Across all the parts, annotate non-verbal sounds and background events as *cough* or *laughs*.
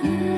Mm-hmm. *laughs*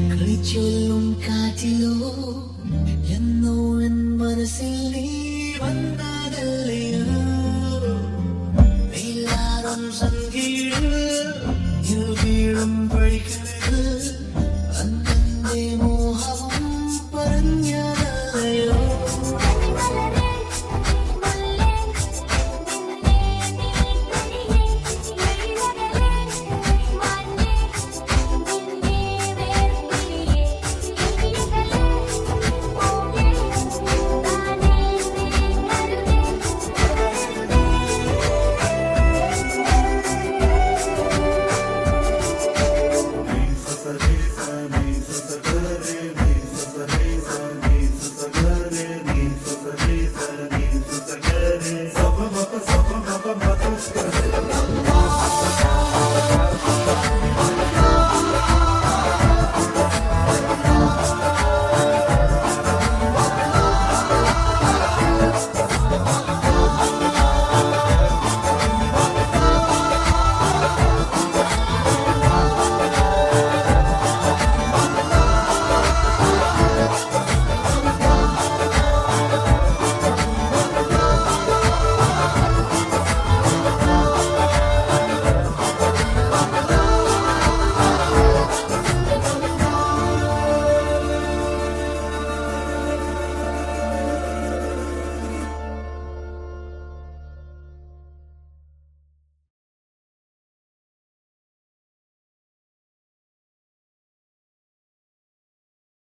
ചൊല്ലും കാറ്റിലോ എന്നോ N മനസ്സിൽ നീ വന്നതല്ലയോ എല്ലാരും സംഗീതം പഴിക്കണം